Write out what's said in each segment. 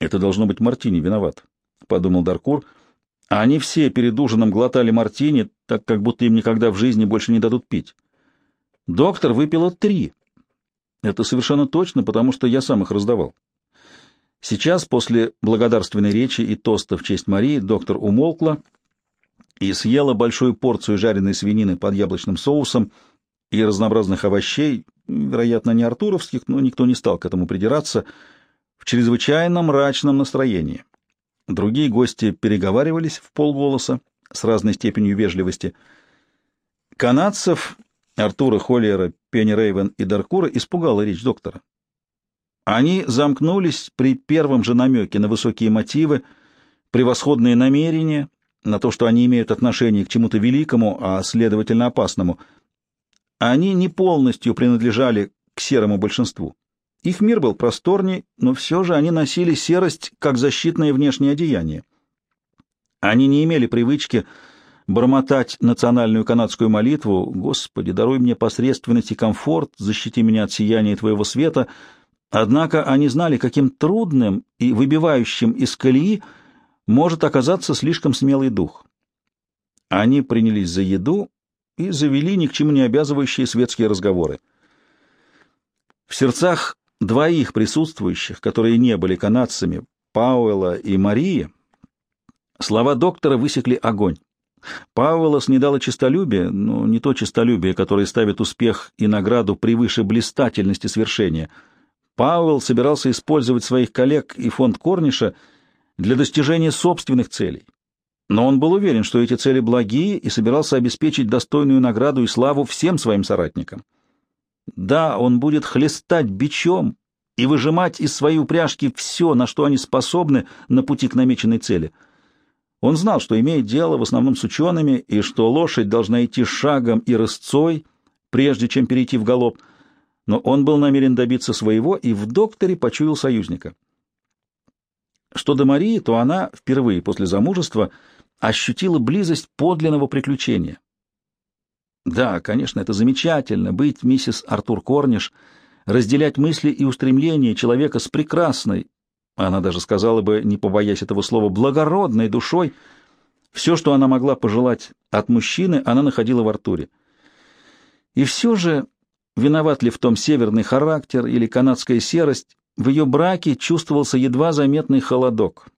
Это должно быть Мартини виноват, — подумал Даркур. А они все перед ужином глотали Мартини, так как будто им никогда в жизни больше не дадут пить. Доктор выпила три. Это совершенно точно, потому что я сам их раздавал. Сейчас, после благодарственной речи и тоста в честь Марии, доктор умолкла и съела большую порцию жареной свинины под яблочным соусом и разнообразных овощей, вероятно, не артуровских, но никто не стал к этому придираться, в чрезвычайно мрачном настроении. Другие гости переговаривались в полголоса с разной степенью вежливости. Канадцев, Артура Холлиера, Пенни Рейвен и Даркура испугала речь доктора. Они замкнулись при первом же намеке на высокие мотивы, превосходные намерения, на то, что они имеют отношение к чему-то великому, а, следовательно, опасному. Они не полностью принадлежали к серому большинству. Их мир был просторней, но все же они носили серость как защитное внешнее одеяние. Они не имели привычки бормотать национальную канадскую молитву «Господи, даруй мне посредственность и комфорт, защити меня от сияния Твоего света», Однако они знали, каким трудным и выбивающим из колеи может оказаться слишком смелый дух. Они принялись за еду и завели ни к чему не обязывающие светские разговоры. В сердцах двоих присутствующих, которые не были канадцами, Пауэлла и Марии, слова доктора высекли огонь. Пауэлла снедало честолюбие, но не то честолюбие, которое ставит успех и награду превыше блистательности свершения — Пауэлл собирался использовать своих коллег и фонд Корниша для достижения собственных целей. Но он был уверен, что эти цели благие, и собирался обеспечить достойную награду и славу всем своим соратникам. Да, он будет хлестать бичом и выжимать из своей упряжки все, на что они способны на пути к намеченной цели. Он знал, что имеет дело в основном с учеными, и что лошадь должна идти шагом и рысцой, прежде чем перейти в галоп — но он был намерен добиться своего и в докторе почуял союзника. Что до Марии, то она впервые после замужества ощутила близость подлинного приключения. Да, конечно, это замечательно, быть миссис Артур Корниш, разделять мысли и устремления человека с прекрасной, она даже сказала бы, не побоясь этого слова, благородной душой. Все, что она могла пожелать от мужчины, она находила в Артуре. И все же Виноват ли в том северный характер или канадская серость, в ее браке чувствовался едва заметный холодок.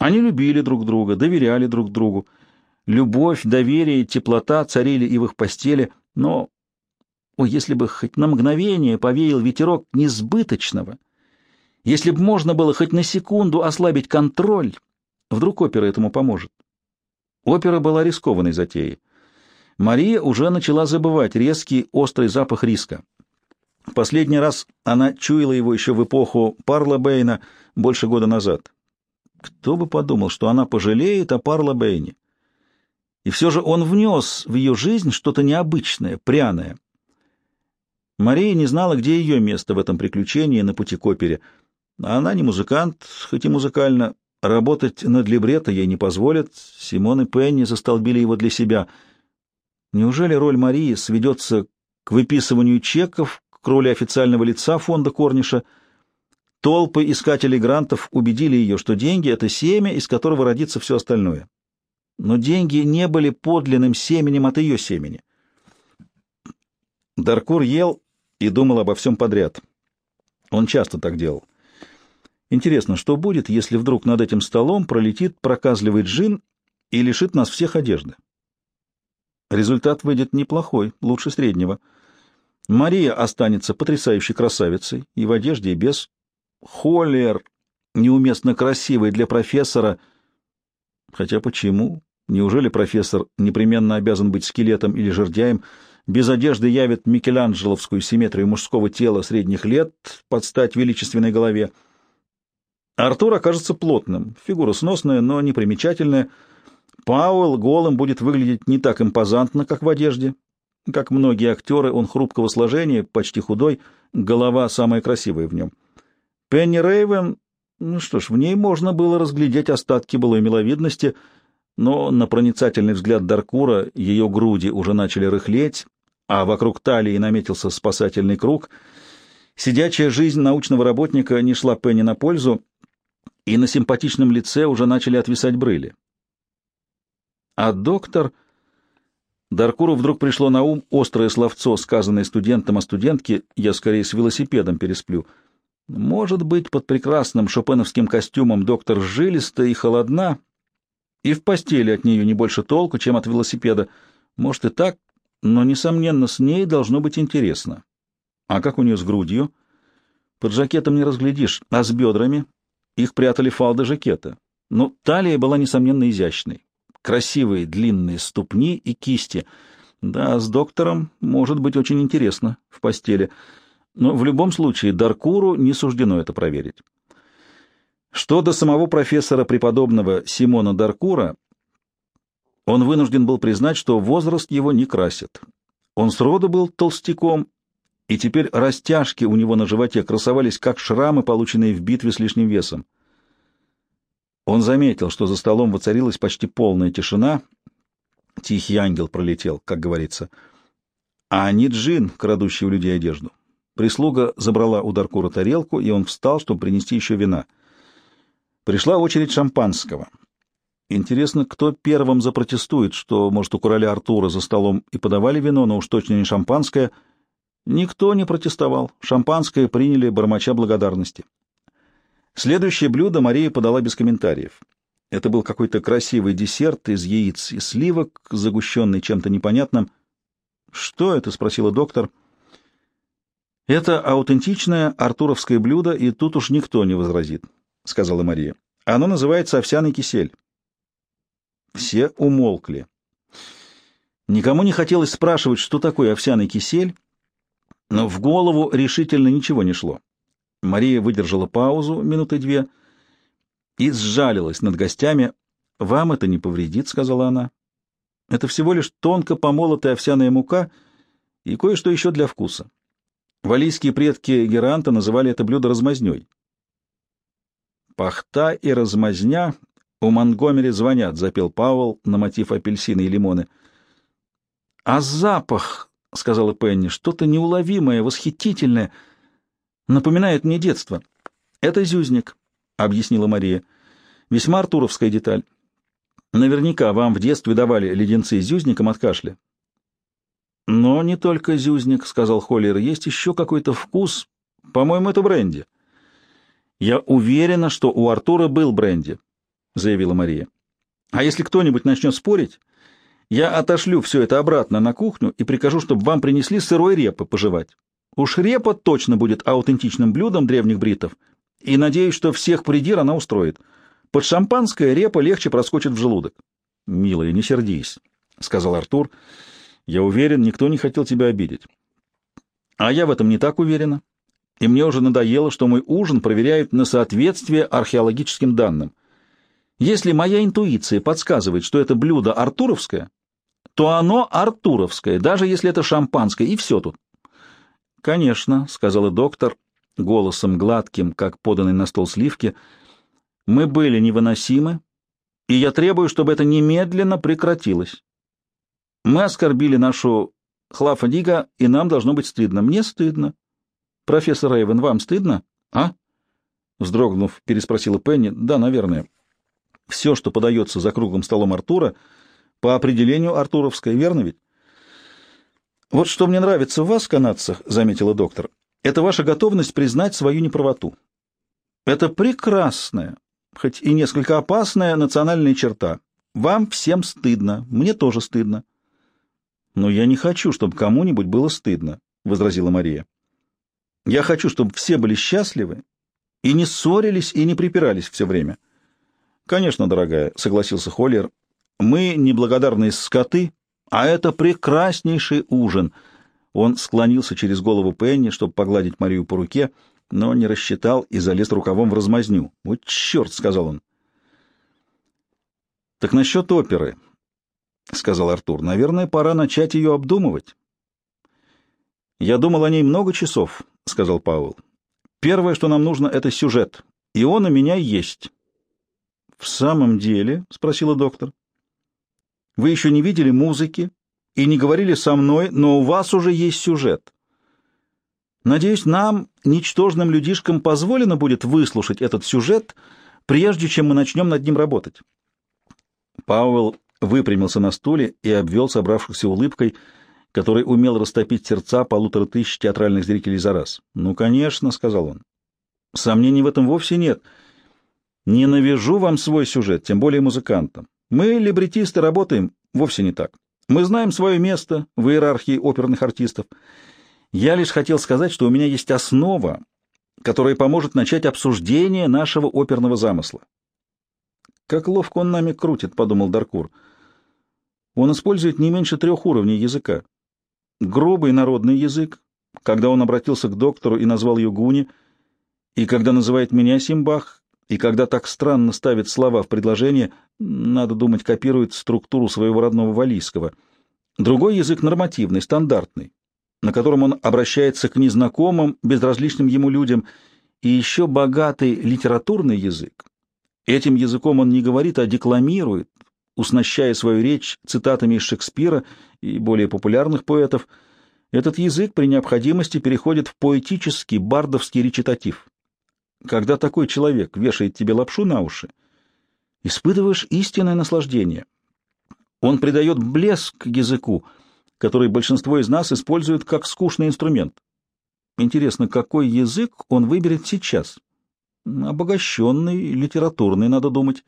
Они любили друг друга, доверяли друг другу. Любовь, доверие теплота царили и в их постели, но, о, если бы хоть на мгновение повеял ветерок несбыточного, если бы можно было хоть на секунду ослабить контроль, вдруг опера этому поможет. Опера была рискованной затеей. Мария уже начала забывать резкий, острый запах риска. Последний раз она чуяла его еще в эпоху Парла Бэйна больше года назад. Кто бы подумал, что она пожалеет о Парла Бэйне? И все же он внес в ее жизнь что-то необычное, пряное. Мария не знала, где ее место в этом приключении на пути к опере. Она не музыкант, хоть и музыкально. Работать над либретто ей не позволят. Симон и Пенни застолбили его для себя — Неужели роль Марии сведется к выписыванию чеков, к роли официального лица фонда Корниша? Толпы искателей грантов убедили ее, что деньги — это семя, из которого родится все остальное. Но деньги не были подлинным семенем от ее семени. Даркур ел и думал обо всем подряд. Он часто так делал. Интересно, что будет, если вдруг над этим столом пролетит проказливый джин и лишит нас всех одежды? Результат выйдет неплохой, лучше среднего. Мария останется потрясающей красавицей, и в одежде, и без. Холлер, неуместно красивый для профессора. Хотя почему? Неужели профессор непременно обязан быть скелетом или жердяем? Без одежды явит микеланджеловскую симметрию мужского тела средних лет под стать величественной голове. Артур окажется плотным, фигура сносная, но непримечательная, Пауэлл голым будет выглядеть не так импозантно, как в одежде. Как многие актеры, он хрупкого сложения, почти худой, голова самая красивая в нем. Пенни Рейвен, ну что ж, в ней можно было разглядеть остатки былой миловидности, но на проницательный взгляд Даркура ее груди уже начали рыхлеть, а вокруг талии наметился спасательный круг. Сидячая жизнь научного работника не шла Пенни на пользу, и на симпатичном лице уже начали отвисать брыли. А доктор... Даркуру вдруг пришло на ум острое словцо, сказанное студентом о студентке «я скорее с велосипедом пересплю». Может быть, под прекрасным шопеновским костюмом доктор жилиста и холодна, и в постели от нее не больше толку, чем от велосипеда. Может и так, но, несомненно, с ней должно быть интересно. А как у нее с грудью? Под жакетом не разглядишь, а с бедрами? Их прятали фалды жакета. Но талия была, несомненно, изящной. Красивые длинные ступни и кисти. Да, с доктором может быть очень интересно в постели. Но в любом случае Даркуру не суждено это проверить. Что до самого профессора преподобного Симона Даркура, он вынужден был признать, что возраст его не красит. Он сроду был толстяком, и теперь растяжки у него на животе красовались, как шрамы, полученные в битве с лишним весом. Он заметил, что за столом воцарилась почти полная тишина. Тихий ангел пролетел, как говорится. А не джин, крадущий у людей одежду. Прислуга забрала у Даркура тарелку, и он встал, чтобы принести еще вина. Пришла очередь шампанского. Интересно, кто первым запротестует, что, может, у короля Артура за столом и подавали вино, но уж точно не шампанское. Никто не протестовал. Шампанское приняли бормоча благодарности. Следующее блюдо Мария подала без комментариев. Это был какой-то красивый десерт из яиц и сливок, загущенный чем-то непонятным. «Что это?» — спросила доктор. «Это аутентичное артуровское блюдо, и тут уж никто не возразит», — сказала Мария. «Оно называется овсяный кисель». Все умолкли. Никому не хотелось спрашивать, что такое овсяный кисель, но в голову решительно ничего не шло. Мария выдержала паузу минуты две и сжалилась над гостями. «Вам это не повредит», — сказала она. «Это всего лишь тонко помолотая овсяная мука и кое-что еще для вкуса. Валийские предки Геранта называли это блюдо размазней. «Пахта и размазня у Монгомери звонят», — запел Пауэлл на мотив апельсины и лимоны. «А запах», — сказала Пенни, — «что-то неуловимое, восхитительное, напоминает мне детство». «Это зюзник», — объяснила Мария. «Весьма артуровская деталь. Наверняка вам в детстве давали леденцы с зюзником от кашля». «Но не только зюзник», — сказал Холлер, — «есть еще какой-то вкус. По-моему, это бренди». «Я уверена, что у Артура был бренди», — заявила Мария. «А если кто-нибудь начнет спорить, я отошлю все это обратно на кухню и прикажу, чтобы вам принесли сырой репы пожевать. Уж репа точно будет аутентичным блюдом древних бритов, и надеюсь, что всех придир она устроит. Под шампанское репа легче проскочит в желудок». «Милая, не сердись», — сказал Артур. «Я уверен, никто не хотел тебя обидеть». «А я в этом не так уверена и мне уже надоело, что мой ужин проверяют на соответствие археологическим данным. Если моя интуиция подсказывает, что это блюдо артуровское, то оно артуровское, даже если это шампанское, и все тут. — Конечно, — сказала доктор, голосом гладким, как поданный на стол сливки, — мы были невыносимы, и я требую, чтобы это немедленно прекратилось. Мы оскорбили нашу Хлафа-Дига, и нам должно быть стыдно. Мне стыдно. «Профессор Эйвен, вам стыдно?» «А?» Вздрогнув, переспросила Пенни. «Да, наверное. Все, что подается за круглым столом Артура, по определению артуровское, верно ведь?» «Вот что мне нравится в вас, канадцах», — заметила доктор, — «это ваша готовность признать свою неправоту. Это прекрасная, хоть и несколько опасная национальная черта. Вам всем стыдно, мне тоже стыдно». «Но я не хочу, чтобы кому-нибудь было стыдно», — возразила Мария. Я хочу, чтобы все были счастливы и не ссорились и не припирались все время. Конечно, дорогая, согласился Холлер. Мы неблагодарные скоты, а это прекраснейший ужин. Он склонился через голову Пенни, чтобы погладить Марию по руке, но не рассчитал и залез рукавом в размазню. «Вот черт!» — сказал он. «Так насчет оперы», — сказал Артур. «Наверное, пора начать ее обдумывать». «Я думал о ней много часов», — сказал Пауэлл. «Первое, что нам нужно, — это сюжет, и он у меня есть». «В самом деле?» — спросила доктор. «Вы еще не видели музыки и не говорили со мной, но у вас уже есть сюжет. Надеюсь, нам, ничтожным людишкам, позволено будет выслушать этот сюжет, прежде чем мы начнем над ним работать. Пауэлл выпрямился на стуле и обвел собравшихся улыбкой, который умел растопить сердца полутора тысяч театральных зрителей за раз. «Ну, конечно», — сказал он. «Сомнений в этом вовсе нет. Не навяжу вам свой сюжет, тем более музыкантам. Мы, либретисты, работаем вовсе не так. Мы знаем свое место в иерархии оперных артистов. Я лишь хотел сказать, что у меня есть основа, которая поможет начать обсуждение нашего оперного замысла. «Как ловко он нами крутит», — подумал Даркур. «Он использует не меньше трех уровней языка. Грубый народный язык, когда он обратился к доктору и назвал ее Гуни, и когда называет меня Симбах, и когда так странно ставит слова в предложение, надо думать, копирует структуру своего родного валийского. Другой язык нормативный, стандартный, на котором он обращается к незнакомым, безразличным ему людям, и еще богатый литературный язык. Этим языком он не говорит, а декламирует, уснащая свою речь цитатами из Шекспира и более популярных поэтов. Этот язык при необходимости переходит в поэтический бардовский речитатив. Когда такой человек вешает тебе лапшу на уши, испытываешь истинное наслаждение. Он придает блеск языку — который большинство из нас используют как скучный инструмент. Интересно, какой язык он выберет сейчас? Обогащенный, литературный, надо думать.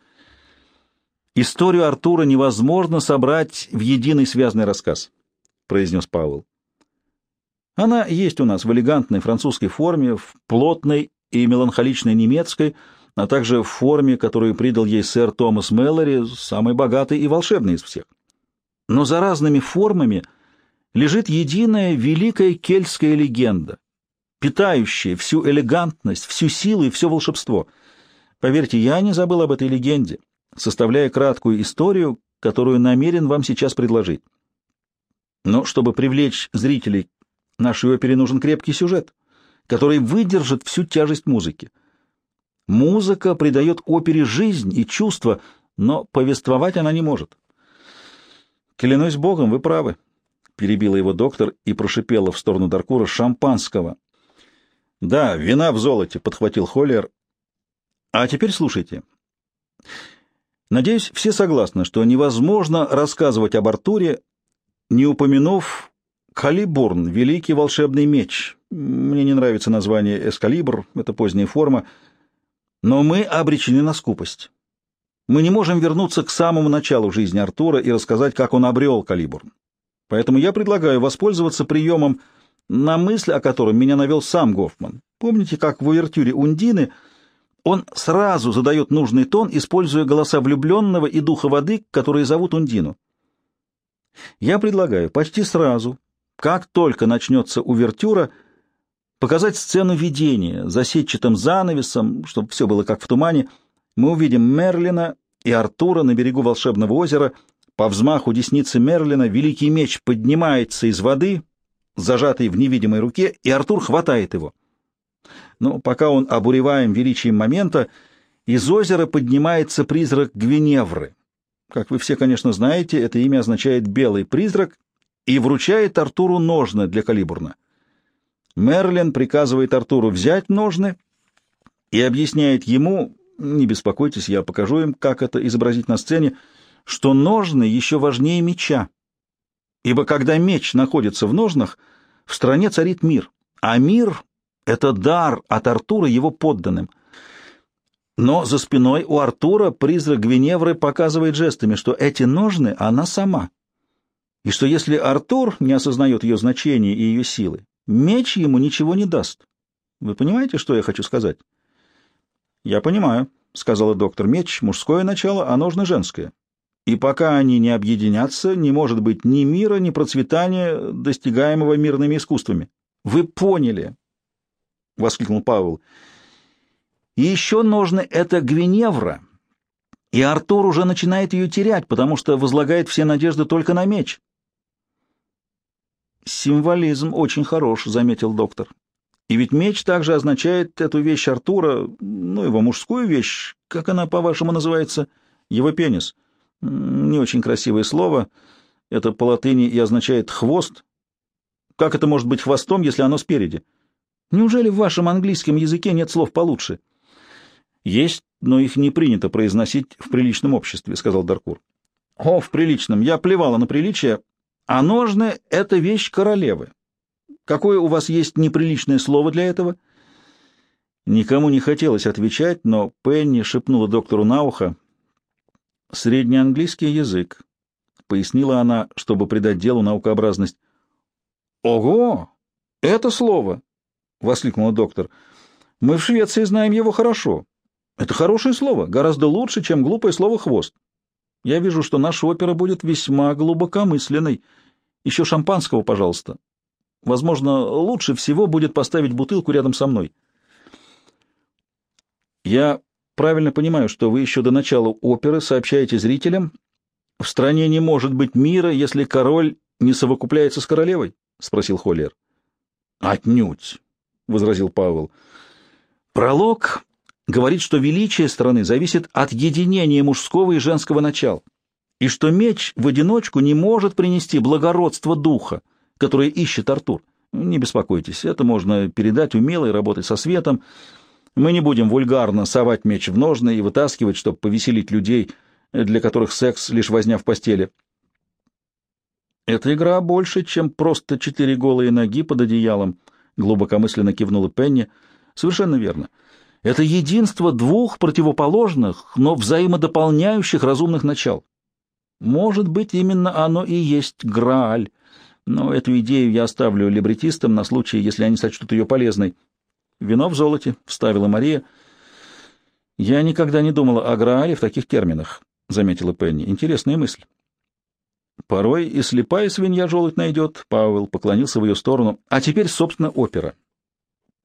«Историю Артура невозможно собрать в единый связанный рассказ», — произнес Пауэлл. «Она есть у нас в элегантной французской форме, в плотной и меланхоличной немецкой, а также в форме, которую придал ей сэр Томас Мэллори, самый богатый и волшебный из всех. Но за разными формами — лежит единая великая кельтская легенда, питающая всю элегантность, всю силу и все волшебство. Поверьте, я не забыл об этой легенде, составляя краткую историю, которую намерен вам сейчас предложить. Но чтобы привлечь зрителей нашей опере нужен крепкий сюжет, который выдержит всю тяжесть музыки. Музыка придает опере жизнь и чувство, но повествовать она не может. Клянусь Богом, вы правы, перебила его доктор и прошипела в сторону Даркура шампанского. «Да, вина в золоте», — подхватил Холлер. «А теперь слушайте. Надеюсь, все согласны, что невозможно рассказывать об Артуре, не упомянув Калибурн, великий волшебный меч. Мне не нравится название Эскалибр, это поздняя форма, но мы обречены на скупость. Мы не можем вернуться к самому началу жизни Артура и рассказать, как он обрел Калибурн. Поэтому я предлагаю воспользоваться приемом, на мысль о котором меня навел сам Гофман. Помните, как в увертюре Ундины он сразу задает нужный тон, используя голоса влюбленного и духа воды, которые зовут Ундину? Я предлагаю почти сразу, как только начнется увертюра, показать сцену видения, за сетчатым занавесом, чтобы все было как в тумане. Мы увидим Мерлина и Артура на берегу волшебного озера — по взмаху десницы Мерлина великий меч поднимается из воды, зажатый в невидимой руке, и Артур хватает его. Но пока он обуреваем величием момента, из озера поднимается призрак Гвиневры. Как вы все, конечно, знаете, это имя означает «белый призрак» и вручает Артуру ножны для калибурна. Мерлин приказывает Артуру взять ножны и объясняет ему, не беспокойтесь, я покажу им, как это изобразить на сцене, что ножны еще важнее меча, ибо когда меч находится в ножнах, в стране царит мир, а мир — это дар от Артура его подданным. Но за спиной у Артура призрак Гвиневры показывает жестами, что эти ножны — она сама, и что если Артур не осознает ее значения и ее силы, меч ему ничего не даст. Вы понимаете, что я хочу сказать? — Я понимаю, — сказала доктор. — Меч — мужское начало, а ножны — женское. И пока они не объединятся, не может быть ни мира, ни процветания, достигаемого мирными искусствами. Вы поняли, — воскликнул Павел. И еще нужно это Гвиневра. И Артур уже начинает ее терять, потому что возлагает все надежды только на меч. Символизм очень хорош, — заметил доктор. И ведь меч также означает эту вещь Артура, ну, его мужскую вещь, как она, по-вашему, называется, его пенис — не очень красивое слово. Это по латыни и означает «хвост». Как это может быть хвостом, если оно спереди? Неужели в вашем английском языке нет слов получше? Есть, но их не принято произносить в приличном обществе, — сказал Даркур. — О, в приличном. Я плевала на приличие. А ножны — это вещь королевы. Какое у вас есть неприличное слово для этого? Никому не хотелось отвечать, но Пенни шепнула доктору на ухо. «Среднеанглийский язык», — пояснила она, чтобы придать делу наукообразность. «Ого! Это слово!» — воскликнул доктор. «Мы в Швеции знаем его хорошо. Это хорошее слово, гораздо лучше, чем глупое слово «хвост». Я вижу, что наша опера будет весьма глубокомысленной. Еще шампанского, пожалуйста. Возможно, лучше всего будет поставить бутылку рядом со мной. Я правильно понимаю, что вы еще до начала оперы сообщаете зрителям, в стране не может быть мира, если король не совокупляется с королевой? — спросил Холлер. — Отнюдь, — возразил Павел. Пролог говорит, что величие страны зависит от единения мужского и женского начала, и что меч в одиночку не может принести благородство духа, которое ищет Артур. Не беспокойтесь, это можно передать умело и работать со светом, — мы не будем вульгарно совать меч в ножны и вытаскивать, чтобы повеселить людей, для которых секс — лишь возня в постели. Эта игра больше, чем просто четыре голые ноги под одеялом, — глубокомысленно кивнула Пенни. Совершенно верно. Это единство двух противоположных, но взаимодополняющих разумных начал. Может быть, именно оно и есть Грааль, но эту идею я оставлю либретистам на случай, если они сочтут ее полезной. «Вино в золоте», — вставила Мария. «Я никогда не думала о Граале в таких терминах», — заметила Пенни. «Интересная мысль». «Порой и слепая свинья желудь найдет», — Пауэлл поклонился в ее сторону. «А теперь, собственно, опера.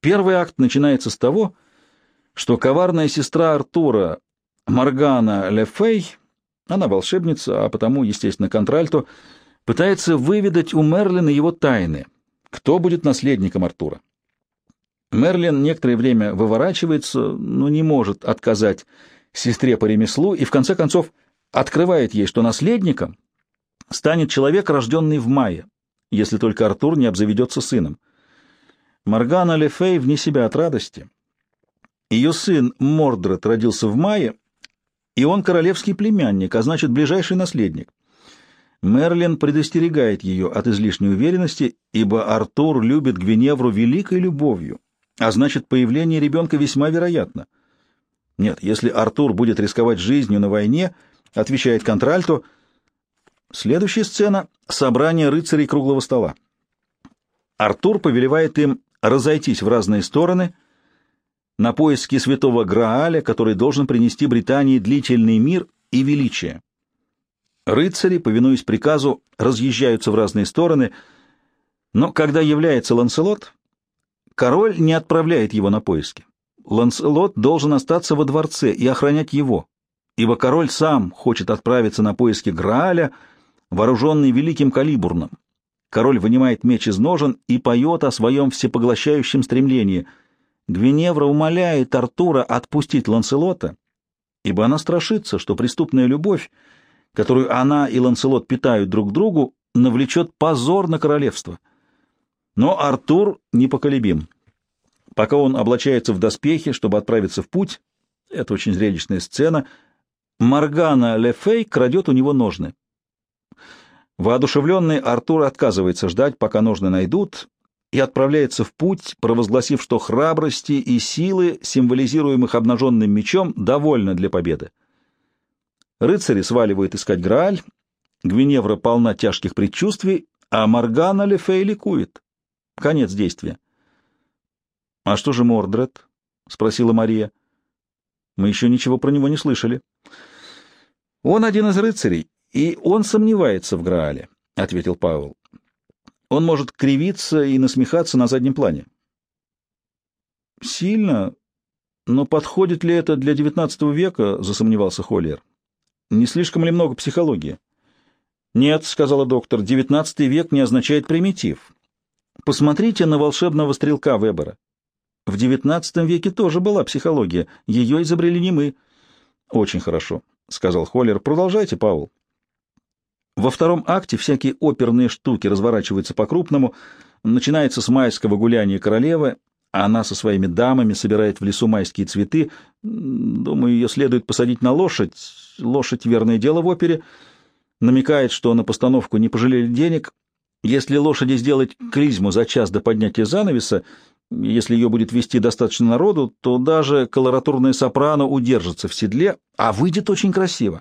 Первый акт начинается с того, что коварная сестра Артура, Моргана Лефей, она волшебница, а потому, естественно, контральто, пытается выведать у Мерлина его тайны, кто будет наследником Артура. Мерлин некоторое время выворачивается, но не может отказать сестре по ремеслу и, в конце концов, открывает ей, что наследником станет человек, рожденный в мае, если только Артур не обзаведется сыном. Моргана Лефей вне себя от радости. Ее сын Мордред родился в мае, и он королевский племянник, а значит, ближайший наследник. Мерлин предостерегает ее от излишней уверенности, ибо Артур любит Гвиневру великой любовью, а значит, появление ребенка весьма вероятно. Нет, если Артур будет рисковать жизнью на войне, отвечает контральто, следующая сцена — собрание рыцарей круглого стола. Артур повелевает им разойтись в разные стороны на поиски святого Грааля, который должен принести Британии длительный мир и величие. Рыцари, повинуясь приказу, разъезжаются в разные стороны, но когда является Ланселот, Король не отправляет его на поиски. Ланселот должен остаться во дворце и охранять его, ибо король сам хочет отправиться на поиски Грааля, вооруженный великим калибурном. Король вынимает меч из ножен и поет о своем всепоглощающем стремлении. Гвиневра умоляет Артура отпустить Ланселота, ибо она страшится, что преступная любовь, которую она и Ланселот питают друг другу, навлечет позор на королевство. Но Артур непоколебим. Пока он облачается в доспехи, чтобы отправиться в путь, это очень зрелищная сцена, Моргана Лефей крадет у него ножны. Воодушевленный Артур отказывается ждать, пока ножны найдут, и отправляется в путь, провозгласив, что храбрости и силы, символизируемых обнаженным мечом, довольно для победы. Рыцари сваливают искать Грааль, Гвиневра полна тяжких предчувствий, а Моргана Лефей ликует. Конец действия. — А что же Мордред? — спросила Мария. — Мы еще ничего про него не слышали. — Он один из рыцарей, и он сомневается в Граале, — ответил Павел. — Он может кривиться и насмехаться на заднем плане. — Сильно? Но подходит ли это для XIX века? — засомневался Холлер. — Не слишком ли много психологии? — Нет, — сказала доктор, — XIX век не означает примитив. Посмотрите на волшебного стрелка Вебера. В XIX веке тоже была психология. Ее изобрели не мы. Очень хорошо, — сказал Холлер. Продолжайте, Паул. Во втором акте всякие оперные штуки разворачиваются по-крупному. Начинается с майского гуляния королевы. Она со своими дамами собирает в лесу майские цветы. Думаю, ее следует посадить на лошадь. Лошадь — верное дело в опере. Намекает, что на постановку не пожалели денег. Если лошади сделать клизму за час до поднятия занавеса, если ее будет вести достаточно народу, то даже колоратурная сопрано удержится в седле, а выйдет очень красиво.